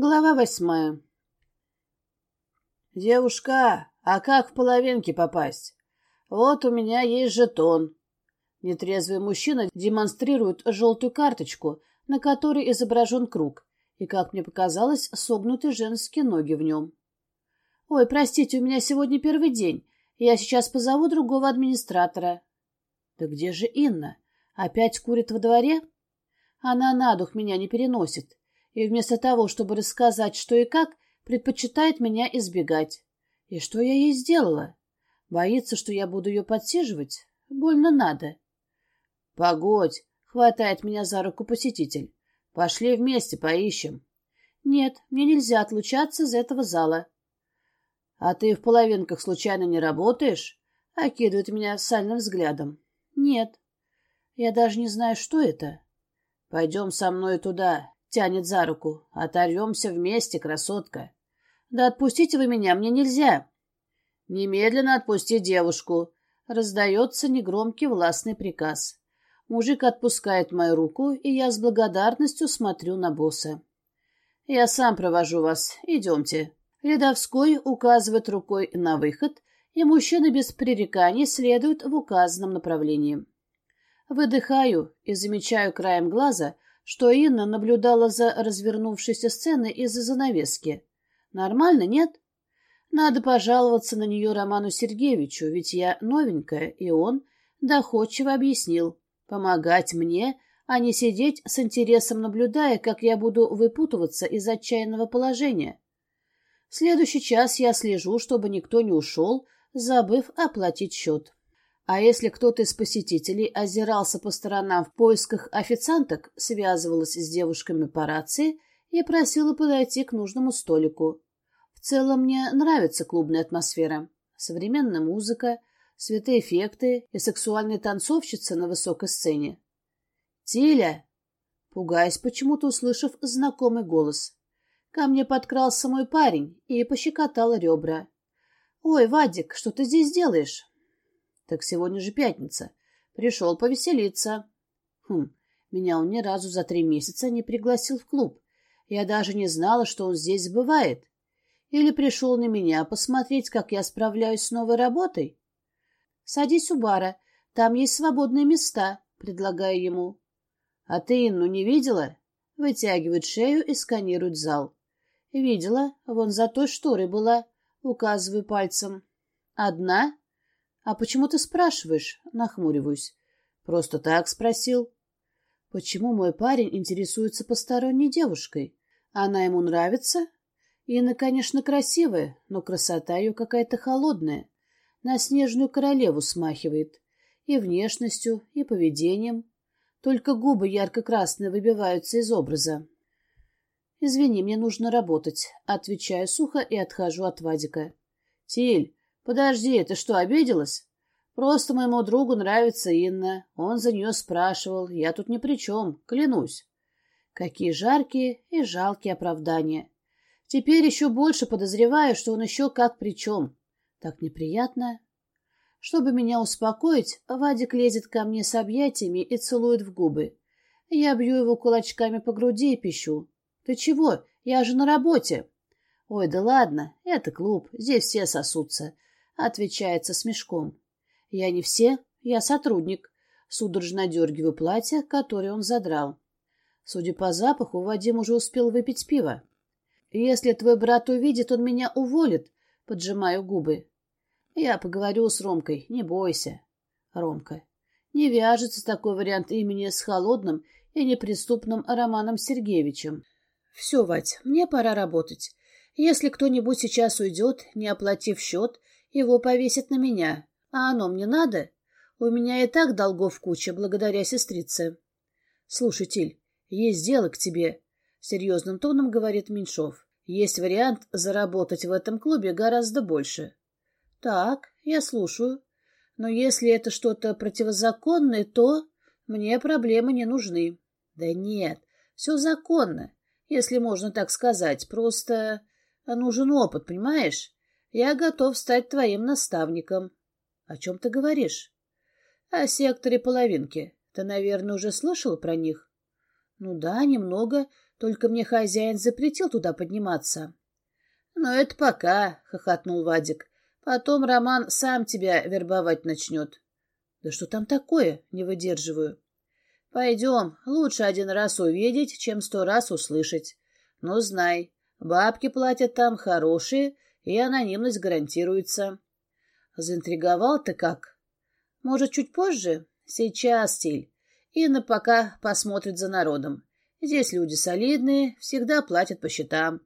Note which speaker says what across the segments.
Speaker 1: Глава восьмая. «Девушка, а как в половинки попасть? Вот у меня есть жетон». Нетрезвый мужчина демонстрирует желтую карточку, на которой изображен круг, и, как мне показалось, согнуты женские ноги в нем. «Ой, простите, у меня сегодня первый день. Я сейчас позову другого администратора». «Да где же Инна? Опять курит во дворе?» Она на дух меня не переносит и вместо того, чтобы рассказать, что и как, предпочитает меня избегать. И что я ей сделала? Боится, что я буду ее подсиживать? Больно надо. — Погодь, — хватает меня за руку посетитель. — Пошли вместе поищем. — Нет, мне нельзя отлучаться из этого зала. — А ты в половинках случайно не работаешь? — окидывает меня сальным взглядом. — Нет. Я даже не знаю, что это. — Пойдем со мной туда, Тянет за руку. Оторвемся вместе, красотка. Да отпустите вы меня, мне нельзя. Немедленно отпусти девушку. Раздается негромкий властный приказ. Мужик отпускает мою руку, и я с благодарностью смотрю на босса. Я сам провожу вас. Идемте. Рядовской указывает рукой на выход, и мужчина без пререканий следует в указанном направлении. Выдыхаю и замечаю краем глаза — что Инна наблюдала за развернувшейся сценой из-за занавески. Нормально, нет? Надо пожаловаться на нее Роману Сергеевичу, ведь я новенькая, и он доходчиво объяснил. Помогать мне, а не сидеть с интересом наблюдая, как я буду выпутываться из отчаянного положения. В следующий час я слежу, чтобы никто не ушел, забыв оплатить счет. А если кто-то из посетителей озирался по сторонам в поисках официанток, связывалась с девушками по рации и просила подойти к нужному столику. В целом мне нравится клубная атмосфера. Современная музыка, светоэффекты и сексуальные танцовщицы на высокой сцене. «Тиля!» Пугаясь, почему-то услышав знакомый голос. Ко мне подкрался мой парень и пощекотал ребра. «Ой, Вадик, что ты здесь делаешь?» Так сегодня же пятница. Пришел повеселиться. Хм, меня он ни разу за три месяца не пригласил в клуб. Я даже не знала, что он здесь бывает. Или пришел на меня посмотреть, как я справляюсь с новой работой? Садись у бара, там есть свободные места, предлагаю ему. А ты Инну не видела? Вытягивает шею и сканирует зал. Видела, вон за той шторой была, указываю пальцем. Одна? «А почему ты спрашиваешь?» — нахмуриваюсь. «Просто так спросил». «Почему мой парень интересуется посторонней девушкой? Она ему нравится?» Инна, конечно, красивая, но красота ее какая-то холодная. На снежную королеву смахивает. И внешностью, и поведением. Только губы ярко-красные выбиваются из образа. «Извини, мне нужно работать», — отвечаю сухо и отхожу от Вадика. «Тиль, «Подожди, ты что, обиделась?» «Просто моему другу нравится Инна. Он за нее спрашивал. Я тут ни при чем, клянусь». Какие жаркие и жалкие оправдания. Теперь еще больше подозреваю, что он еще как при чем. Так неприятно. Чтобы меня успокоить, Вадик лезет ко мне с объятиями и целует в губы. Я бью его кулачками по груди и пищу. «Ты чего? Я же на работе!» «Ой, да ладно, это клуб, здесь все сосутся отвечает со смешком. Я не все, я сотрудник. Судорожно дергиваю платье, которое он задрал. Судя по запаху, Вадим уже успел выпить пиво. Если твой брат увидит, он меня уволит, поджимаю губы. Я поговорю с Ромкой, не бойся. Ромка. Не вяжется такой вариант имени с холодным и неприступным Романом Сергеевичем. Все, Вать, мне пора работать. Если кто-нибудь сейчас уйдет, не оплатив счет, его повесят на меня. А оно мне надо? У меня и так долгов куча, благодаря сестрице. Слушай, Тиль, есть дело к тебе, — серьезным тоном говорит Меньшов. Есть вариант заработать в этом клубе гораздо больше. Так, я слушаю. Но если это что-то противозаконное, то мне проблемы не нужны. Да нет, все законно, если можно так сказать. Просто нужен опыт, понимаешь? Я готов стать твоим наставником. О чем ты говоришь? О секторе половинки. Ты, наверное, уже слышал про них? Ну да, немного. Только мне хозяин запретил туда подниматься. — Ну, это пока, — хохотнул Вадик. — Потом Роман сам тебя вербовать начнет. — Да что там такое? — не выдерживаю. — Пойдем, лучше один раз увидеть, чем сто раз услышать. Но знай, бабки платят там хорошие, и анонимность гарантируется. Заинтриговал ты как? Может, чуть позже? Сейчас, стиль. Инна пока посмотрит за народом. Здесь люди солидные, всегда платят по счетам.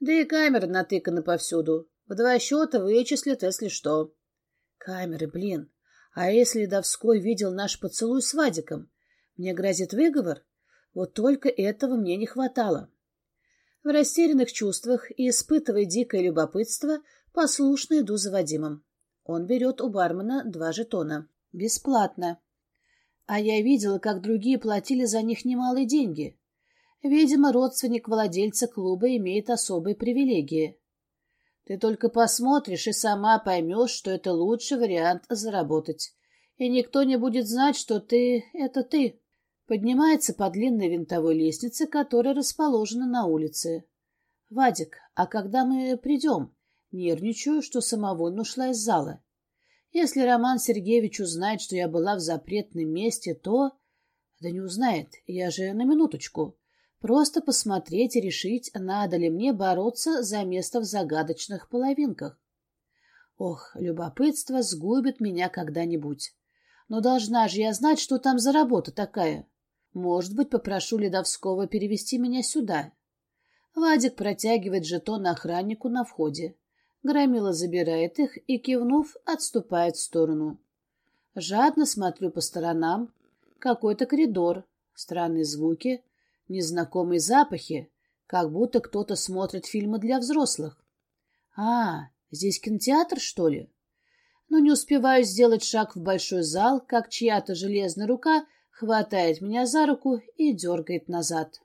Speaker 1: Да и камеры натыканы повсюду. В два счета вычислят, если что. Камеры, блин. А если Довской видел наш поцелуй с Вадиком? Мне грозит выговор? Вот только этого мне не хватало. В растерянных чувствах и испытывая дикое любопытство, послушно иду за Вадимом. Он берет у бармена два жетона. Бесплатно. А я видела, как другие платили за них немалые деньги. Видимо, родственник владельца клуба имеет особые привилегии. Ты только посмотришь и сама поймешь, что это лучший вариант заработать. И никто не будет знать, что ты — это ты. Поднимается по длинной винтовой лестнице, которая расположена на улице. «Вадик, а когда мы придем?» Нервничаю, что самовольно ушла из зала. Если Роман Сергеевич узнает, что я была в запретном месте, то... Да не узнает, я же на минуточку. Просто посмотреть и решить, надо ли мне бороться за место в загадочных половинках. Ох, любопытство сгубит меня когда-нибудь. Но должна же я знать, что там за работа такая. Может быть, попрошу Ледовского перевести меня сюда. Вадик протягивает жетон охраннику на входе. Громила забирает их и, кивнув, отступает в сторону. Жадно смотрю по сторонам. Какой-то коридор, странные звуки, незнакомые запахи, как будто кто-то смотрит фильмы для взрослых. А, здесь кинотеатр, что ли? Но не успеваю сделать шаг в большой зал, как чья-то железная рука — хватает меня за руку и дергает назад.